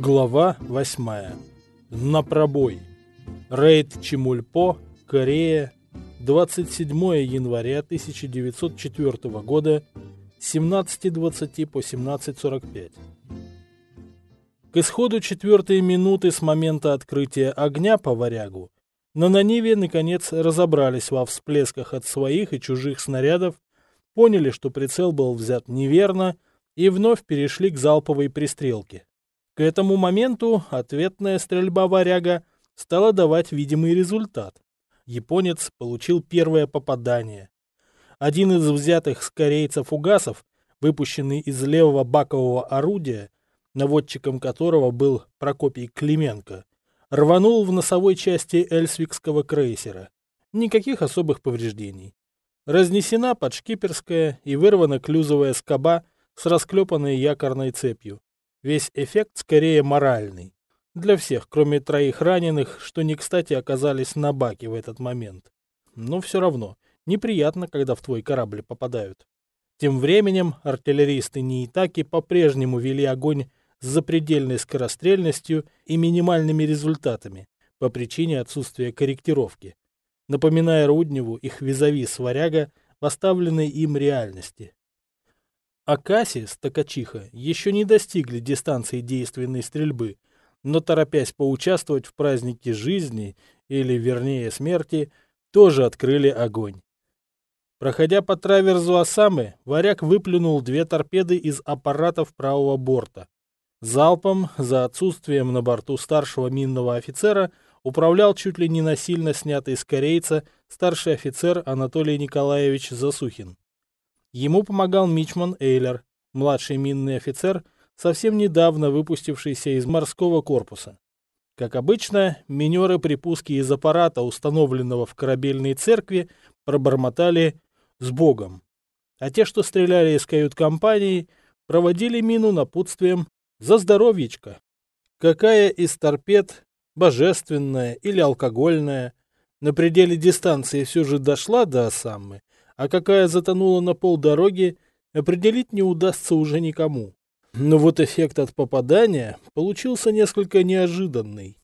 Глава 8. На пробой. Рейд Чемульпо, Корея. 27 января 1904 года. 17.20 по 17.45. К исходу четвертой минуты с момента открытия огня по варягу на Наниве наконец разобрались во всплесках от своих и чужих снарядов, поняли, что прицел был взят неверно и вновь перешли к залповой пристрелке. К этому моменту ответная стрельба варяга стала давать видимый результат. Японец получил первое попадание. Один из взятых с корейцев угасов, выпущенный из левого бакового орудия, наводчиком которого был Прокопий Клименко, рванул в носовой части эльсвикского крейсера. Никаких особых повреждений. Разнесена подшкиперская и вырвана клюзовая скоба с расклепанной якорной цепью. Весь эффект скорее моральный. Для всех, кроме троих раненых, что не кстати оказались на баке в этот момент. Но все равно, неприятно, когда в твой корабль попадают. Тем временем артиллеристы Неитаки по-прежнему вели огонь с запредельной скорострельностью и минимальными результатами по причине отсутствия корректировки, напоминая Рудневу их визави с варяга в оставленной им реальности. Акаси с Токачиха еще не достигли дистанции действенной стрельбы, но, торопясь поучаствовать в празднике жизни, или вернее смерти, тоже открыли огонь. Проходя по траверзу Осамы, варяг выплюнул две торпеды из аппаратов правого борта. Залпом, за отсутствием на борту старшего минного офицера, управлял чуть ли не насильно снятый с корейца старший офицер Анатолий Николаевич Засухин. Ему помогал Мичман Эйлер, младший минный офицер, совсем недавно выпустившийся из морского корпуса. Как обычно, минеры при пуске из аппарата, установленного в корабельной церкви, пробормотали «с Богом», а те, что стреляли из кают-компании, проводили мину напутствием «за здоровьечко». Какая из торпед, божественная или алкогольная, на пределе дистанции все же дошла до Осаммы, а какая затонула на полдороги, определить не удастся уже никому. Но вот эффект от попадания получился несколько неожиданный.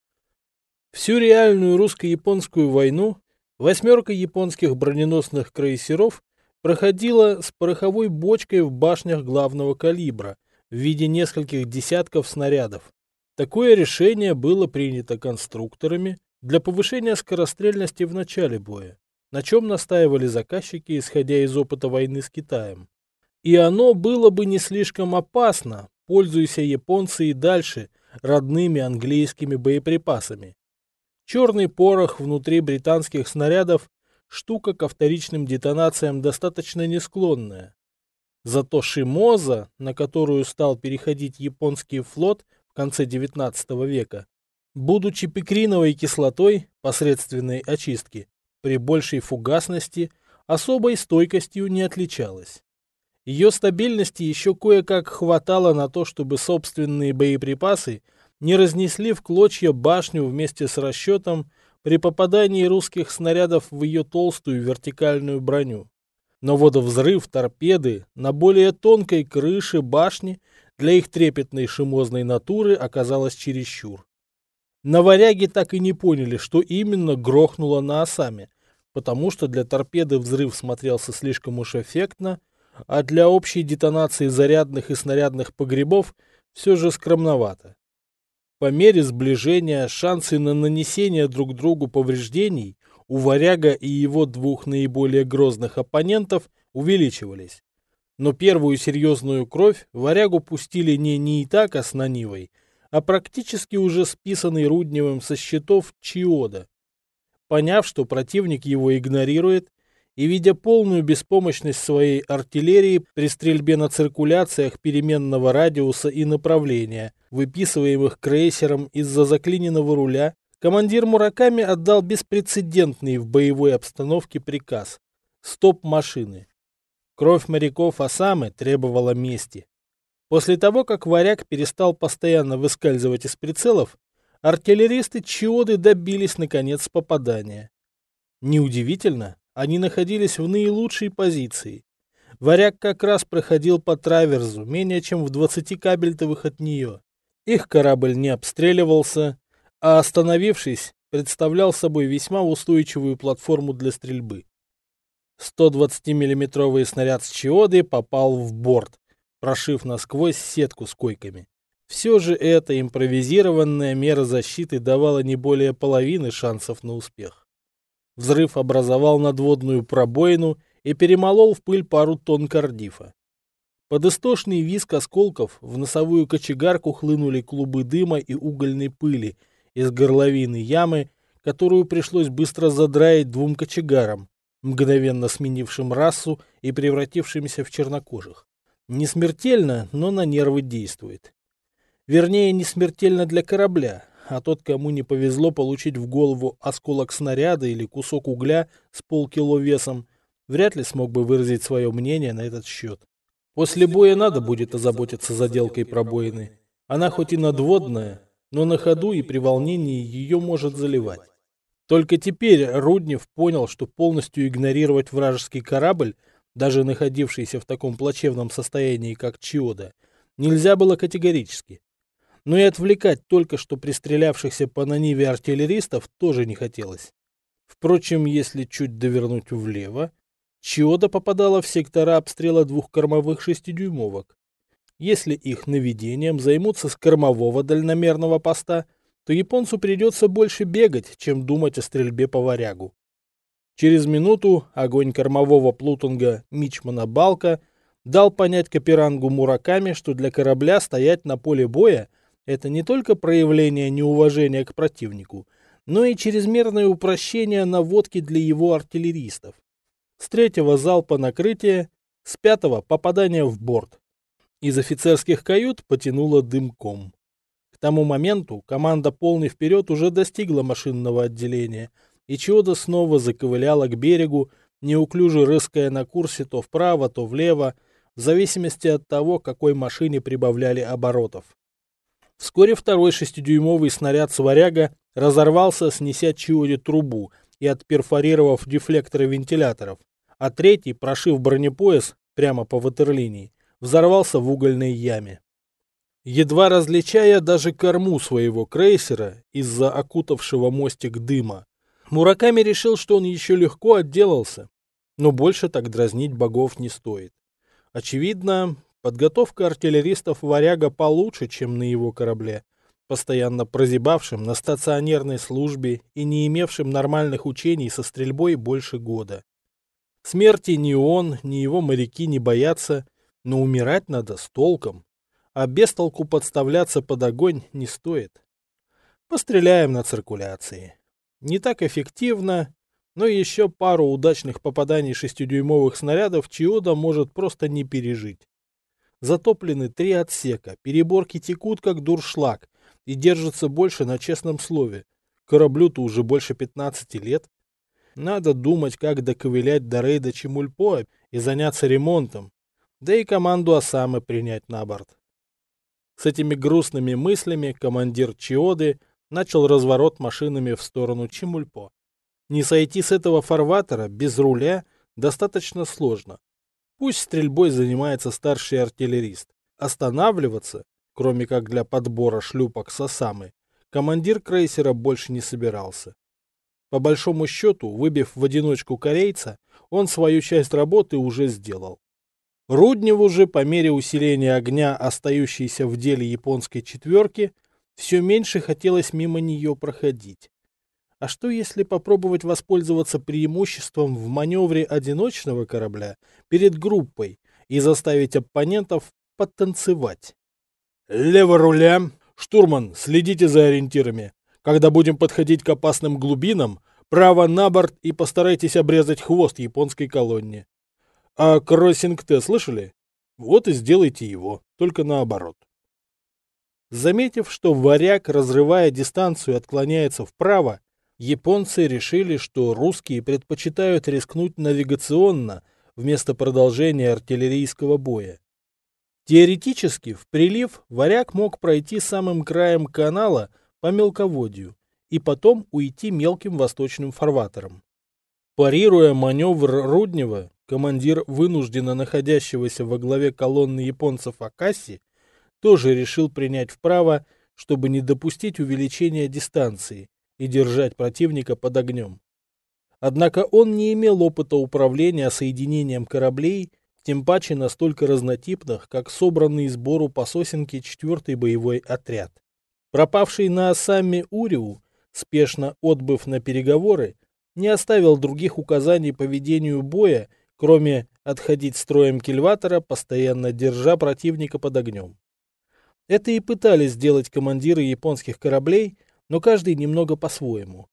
Всю реальную русско-японскую войну восьмерка японских броненосных крейсеров проходила с пороховой бочкой в башнях главного калибра в виде нескольких десятков снарядов. Такое решение было принято конструкторами для повышения скорострельности в начале боя на чем настаивали заказчики, исходя из опыта войны с Китаем. И оно было бы не слишком опасно, пользуясь японцы и дальше родными английскими боеприпасами. Черный порох внутри британских снарядов – штука ко вторичным детонациям достаточно несклонная. Зато Шимоза, на которую стал переходить японский флот в конце XIX века, будучи пикриновой кислотой посредственной очистки, при большей фугасности особой стойкостью не отличалась. Ее стабильности еще кое-как хватало на то, чтобы собственные боеприпасы не разнесли в клочья башню вместе с расчетом при попадании русских снарядов в ее толстую вертикальную броню. Но вот взрыв торпеды на более тонкой крыше башни для их трепетной шимозной натуры оказалось чересчур. На варяге так и не поняли, что именно грохнуло на осаме, потому что для торпеды взрыв смотрелся слишком уж эффектно, а для общей детонации зарядных и снарядных погребов все же скромновато. По мере сближения шансы на нанесение друг другу повреждений у варяга и его двух наиболее грозных оппонентов увеличивались. Но первую серьезную кровь варягу пустили не Неитака с Нанивой, а практически уже списанный Рудневым со счетов Чиода. Поняв, что противник его игнорирует, и видя полную беспомощность своей артиллерии при стрельбе на циркуляциях переменного радиуса и направления, выписываемых крейсером из-за заклиненного руля, командир Мураками отдал беспрецедентный в боевой обстановке приказ – стоп машины. Кровь моряков Осамы требовала мести. После того, как варяг перестал постоянно выскальзывать из прицелов, артиллеристы Чиоды добились, наконец, попадания. Неудивительно, они находились в наилучшей позиции. Варяг как раз проходил по траверзу, менее чем в 20 кабельтовых от нее. Их корабль не обстреливался, а остановившись, представлял собой весьма устойчивую платформу для стрельбы. 120-миллиметровый снаряд с Чиоды попал в борт, прошив насквозь сетку с койками. Все же эта импровизированная мера защиты давала не более половины шансов на успех. Взрыв образовал надводную пробоину и перемолол в пыль пару тонн кардифа. Под истошный визг осколков в носовую кочегарку хлынули клубы дыма и угольной пыли, из горловины ямы, которую пришлось быстро задраить двум кочегарам, мгновенно сменившим расу и превратившимися в чернокожих. Не смертельно, но на нервы действует. Вернее, не смертельно для корабля, а тот, кому не повезло получить в голову осколок снаряда или кусок угля с полкило весом, вряд ли смог бы выразить свое мнение на этот счет. После боя надо будет озаботиться заделкой пробоины. Она хоть и надводная, но на ходу и при волнении ее может заливать. Только теперь Руднев понял, что полностью игнорировать вражеский корабль, даже находившийся в таком плачевном состоянии, как Чиода, нельзя было категорически. Но и отвлекать только что пристрелявшихся по Наниве артиллеристов тоже не хотелось. Впрочем, если чуть довернуть влево, Чиода попадала в сектора обстрела двух кормовых шестидюймовок. Если их наведением займутся с кормового дальномерного поста, то японцу придется больше бегать, чем думать о стрельбе по варягу. Через минуту огонь кормового плутунга Мичмана Балка дал понять Каперангу Мураками, что для корабля стоять на поле боя – это не только проявление неуважения к противнику, но и чрезмерное упрощение наводки для его артиллеристов. С третьего залпа накрытия, с пятого попадания в борт. Из офицерских кают потянуло дымком. К тому моменту команда полный вперед уже достигла машинного отделения, и Чудо снова заковыляла к берегу, неуклюже рыская на курсе то вправо, то влево, в зависимости от того, какой машине прибавляли оборотов. Вскоре второй шестидюймовый снаряд «Сваряга» разорвался, снеся Чиоде трубу и отперфорировав дефлекторы вентиляторов, а третий, прошив бронепояс прямо по ватерлинии, взорвался в угольной яме. Едва различая даже корму своего крейсера из-за окутавшего мостик дыма, Мураками решил, что он еще легко отделался, но больше так дразнить богов не стоит. Очевидно, подготовка артиллеристов «Варяга» получше, чем на его корабле, постоянно прозябавшим на стационерной службе и не имевшим нормальных учений со стрельбой больше года. Смерти ни он, ни его моряки не боятся, но умирать надо с толком, а без толку подставляться под огонь не стоит. Постреляем на циркуляции. Не так эффективно, но еще пару удачных попаданий шестидюймовых снарядов Чиода может просто не пережить. Затоплены три отсека, переборки текут как дуршлаг и держатся больше на честном слове. Кораблю-то уже больше 15 лет. Надо думать, как доковылять до рейда Чемульпо и заняться ремонтом, да и команду Осамы принять на борт. С этими грустными мыслями командир Чиоды начал разворот машинами в сторону Чемульпо. Не сойти с этого фарватера без руля достаточно сложно. Пусть стрельбой занимается старший артиллерист. Останавливаться, кроме как для подбора шлюпок с Осамы, командир крейсера больше не собирался. По большому счету, выбив в одиночку корейца, он свою часть работы уже сделал. Рудневу же, по мере усиления огня, остающейся в деле японской четверки, все меньше хотелось мимо нее проходить. А что если попробовать воспользоваться преимуществом в маневре одиночного корабля перед группой и заставить оппонентов подтанцевать? Лево руля. Штурман, следите за ориентирами. Когда будем подходить к опасным глубинам, право на борт и постарайтесь обрезать хвост японской колонне. А кроссинг-Т слышали? Вот и сделайте его, только наоборот. Заметив, что варяг, разрывая дистанцию, отклоняется вправо, японцы решили, что русские предпочитают рискнуть навигационно вместо продолжения артиллерийского боя. Теоретически, в прилив варяг мог пройти самым краем канала по мелководью и потом уйти мелким восточным фарватером. Парируя маневр Руднева, командир вынужденно находящегося во главе колонны японцев Акаси, тоже решил принять вправо, чтобы не допустить увеличения дистанции и держать противника под огнем. Однако он не имел опыта управления соединением кораблей, тем паче настолько разнотипных, как собранный сбору по сосенке 4-й боевой отряд. Пропавший на Ассаме Уриу, спешно отбыв на переговоры, не оставил других указаний по ведению боя, кроме отходить строем кильватора, постоянно держа противника под огнем. Это и пытались сделать командиры японских кораблей, но каждый немного по-своему.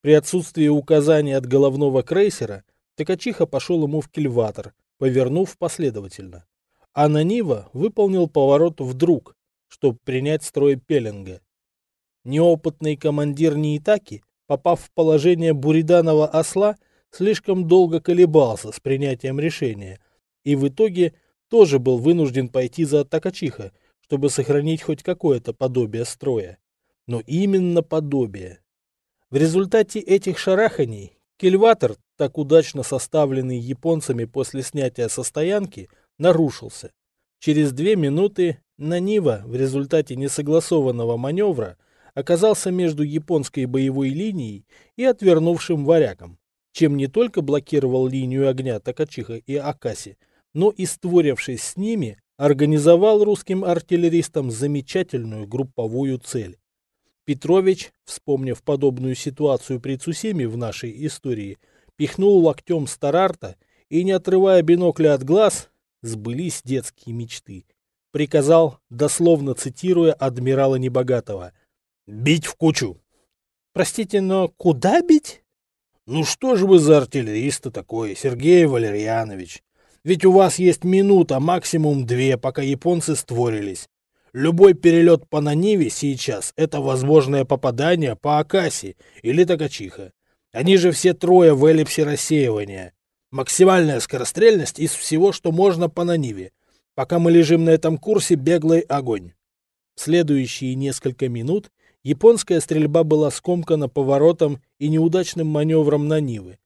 При отсутствии указаний от головного крейсера, Токачиха пошел ему в кильватор, повернув последовательно. А Нанива выполнил поворот вдруг, чтобы принять строй пеленга. Неопытный командир Ниитаки, попав в положение буриданова осла, слишком долго колебался с принятием решения и в итоге тоже был вынужден пойти за Такачиха, чтобы сохранить хоть какое-то подобие строя. Но именно подобие. В результате этих шараханий кильватор, так удачно составленный японцами после снятия со стоянки, нарушился. Через две минуты Нанива в результате несогласованного маневра оказался между японской боевой линией и отвернувшим варягом, чем не только блокировал линию огня Такачиха и Акаси, но и, створившись с ними, организовал русским артиллеристам замечательную групповую цель. Петрович, вспомнив подобную ситуацию при Цусиме в нашей истории, пихнул локтем Старарта и, не отрывая бинокля от глаз, сбылись детские мечты. Приказал, дословно цитируя адмирала Небогатого, «Бить в кучу!» «Простите, но куда бить?» «Ну что же вы за артиллериста такой, Сергей Валерьянович? Ведь у вас есть минута, максимум две, пока японцы створились. Любой перелет по Наниве сейчас – это возможное попадание по Акаси или Токачиха. Они же все трое в эллипсе рассеивания. Максимальная скорострельность из всего, что можно по Наниве. Пока мы лежим на этом курсе, беглый огонь. В следующие несколько минут японская стрельба была скомкана поворотом и неудачным маневром Нанивы.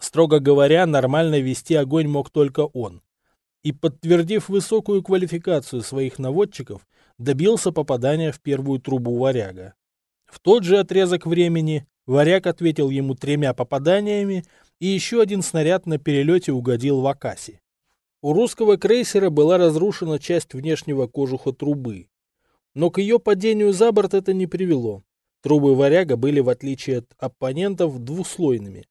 Строго говоря, нормально вести огонь мог только он. И, подтвердив высокую квалификацию своих наводчиков, добился попадания в первую трубу варяга. В тот же отрезок времени варяг ответил ему тремя попаданиями, и еще один снаряд на перелете угодил в Акаси. У русского крейсера была разрушена часть внешнего кожуха трубы. Но к ее падению за борт это не привело. Трубы варяга были, в отличие от оппонентов, двуслойными.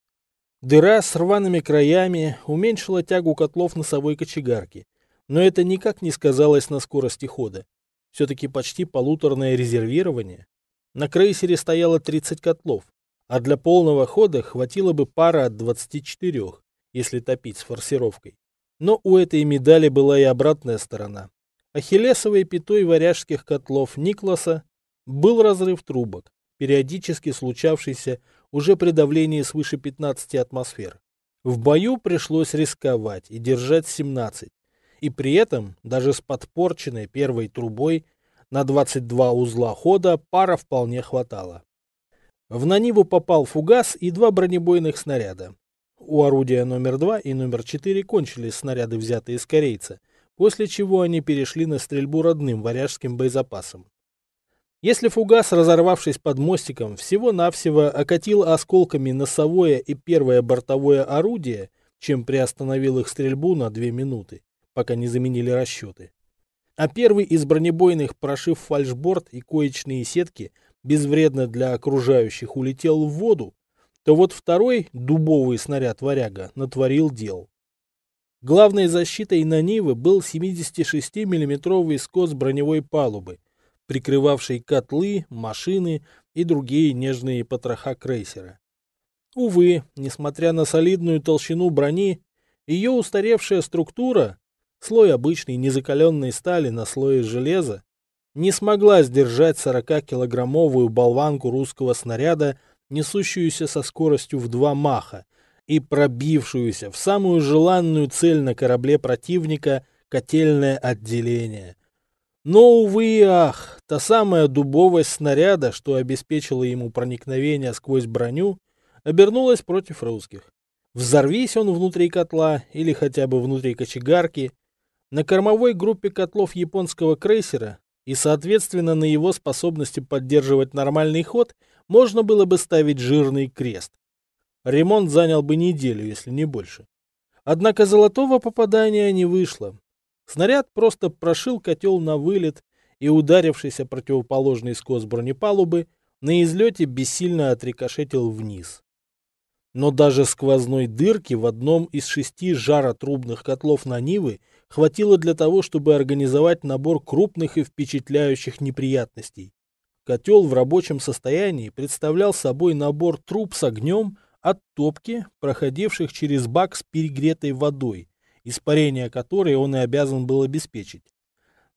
Дыра с рваными краями уменьшила тягу котлов носовой кочегарки, но это никак не сказалось на скорости хода. Все-таки почти полуторное резервирование. На крейсере стояло 30 котлов, а для полного хода хватило бы пара от 24, если топить с форсировкой. Но у этой медали была и обратная сторона. Ахиллесовой пятой варяжских котлов Никласа был разрыв трубок, периодически случавшийся уже при давлении свыше 15 атмосфер. В бою пришлось рисковать и держать 17. И при этом, даже с подпорченной первой трубой, на 22 узла хода пара вполне хватало. В Наниву попал фугас и два бронебойных снаряда. У орудия номер 2 и номер 4 кончились снаряды, взятые из корейца, после чего они перешли на стрельбу родным варяжским боезапасом. Если фугас, разорвавшись под мостиком, всего-навсего окатил осколками носовое и первое бортовое орудие, чем приостановил их стрельбу на две минуты, пока не заменили расчеты. А первый из бронебойных, прошив фальшборд и коечные сетки, безвредно для окружающих улетел в воду, то вот второй, дубовый снаряд «Варяга», натворил дел. Главной защитой на Нивы был 76 миллиметровый скос броневой палубы – прикрывавший котлы, машины и другие нежные потроха крейсера. Увы, несмотря на солидную толщину брони, ее устаревшая структура, слой обычной незакаленной стали на слое железа, не смогла сдержать 40-килограммовую болванку русского снаряда, несущуюся со скоростью в два маха и пробившуюся в самую желанную цель на корабле противника котельное отделение, но, увы и ах, та самая дубовость снаряда, что обеспечила ему проникновение сквозь броню, обернулась против русских. Взорвись он внутри котла или хотя бы внутри кочегарки, на кормовой группе котлов японского крейсера и, соответственно, на его способности поддерживать нормальный ход можно было бы ставить жирный крест. Ремонт занял бы неделю, если не больше. Однако золотого попадания не вышло. Снаряд просто прошил котел на вылет и, ударившись о противоположный скос бронепалубы, на излете бессильно отрикошетил вниз. Но даже сквозной дырки в одном из шести жаротрубных котлов на Нивы хватило для того, чтобы организовать набор крупных и впечатляющих неприятностей. Котел в рабочем состоянии представлял собой набор труб с огнем от топки, проходивших через бак с перегретой водой, испарение которой он и обязан был обеспечить.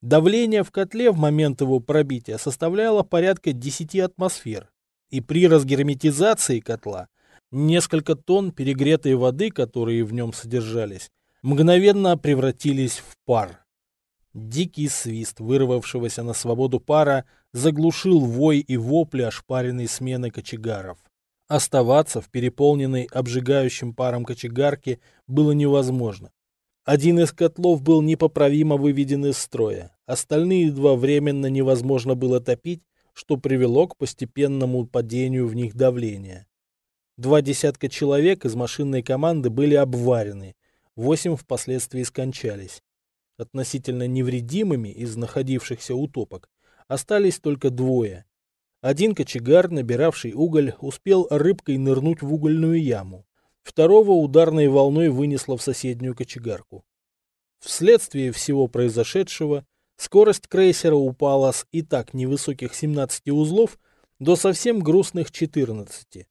Давление в котле в момент его пробития составляло порядка 10 атмосфер, и при разгерметизации котла несколько тонн перегретой воды, которые в нем содержались, мгновенно превратились в пар. Дикий свист вырвавшегося на свободу пара заглушил вой и вопли ошпаренной смены кочегаров. Оставаться в переполненной обжигающим паром кочегарке было невозможно. Один из котлов был непоправимо выведен из строя, остальные два временно невозможно было топить, что привело к постепенному падению в них давления. Два десятка человек из машинной команды были обварены, восемь впоследствии скончались. Относительно невредимыми из находившихся утопок остались только двое один кочегар, набиравший уголь, успел рыбкой нырнуть в угольную яму. Второго ударной волной вынесло в соседнюю кочегарку. Вследствие всего произошедшего скорость крейсера упала с и так невысоких 17 узлов до совсем грустных 14.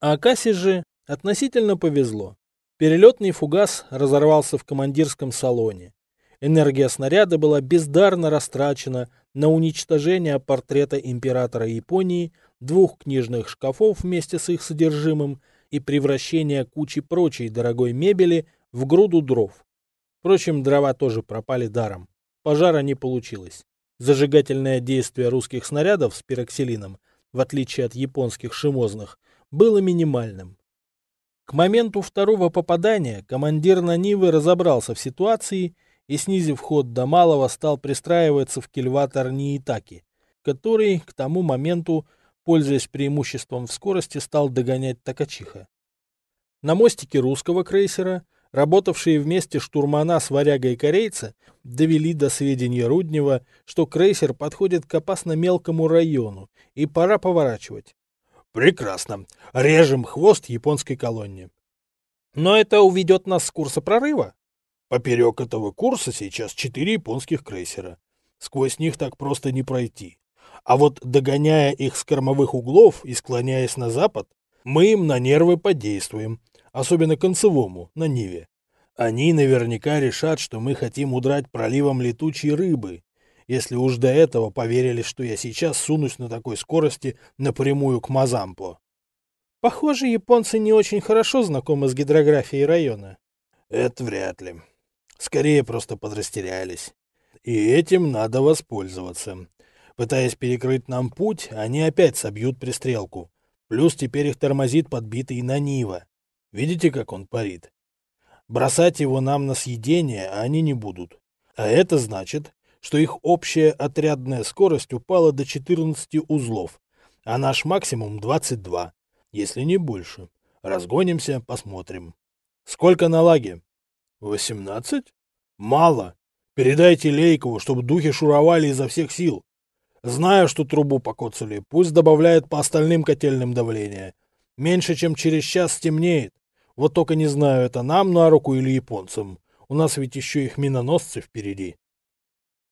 А Акасе же относительно повезло. Перелетный фугас разорвался в командирском салоне. Энергия снаряда была бездарно растрачена на уничтожение портрета императора Японии, двух книжных шкафов вместе с их содержимым и превращение кучи прочей дорогой мебели в груду дров. Впрочем, дрова тоже пропали даром. Пожара не получилось. Зажигательное действие русских снарядов с пироксилином, в отличие от японских шимозных, было минимальным. К моменту второго попадания командир Нанивы разобрался в ситуации и, снизив ход до малого, стал пристраиваться в кильватор Ниитаки, который к тому моменту, пользуясь преимуществом в скорости, стал догонять Такачиха. На мостике русского крейсера, работавшие вместе штурмана с варягой корейца, довели до сведения Руднева, что крейсер подходит к опасно мелкому району, и пора поворачивать. Прекрасно. Режем хвост японской колонне. Но это уведет нас с курса прорыва. Поперек этого курса сейчас четыре японских крейсера. Сквозь них так просто не пройти. А вот догоняя их с кормовых углов и склоняясь на запад, мы им на нервы подействуем, особенно концевому, на Ниве. Они наверняка решат, что мы хотим удрать проливом летучей рыбы, если уж до этого поверили, что я сейчас сунусь на такой скорости напрямую к Мазампо. Похоже, японцы не очень хорошо знакомы с гидрографией района. Это вряд ли. Скорее просто подрастерялись. И этим надо воспользоваться. Пытаясь перекрыть нам путь, они опять собьют пристрелку. Плюс теперь их тормозит подбитый на Нива. Видите, как он парит? Бросать его нам на съедение они не будут. А это значит, что их общая отрядная скорость упала до 14 узлов, а наш максимум 22, если не больше. Разгонимся, посмотрим. Сколько на лаге? Восемнадцать? Мало. Передайте Лейкову, чтобы духи шуровали изо всех сил. Знаю, что трубу покоцали. Пусть добавляет по остальным котельным давление. Меньше, чем через час стемнеет. Вот только не знаю, это нам на руку или японцам. У нас ведь еще их миноносцы впереди.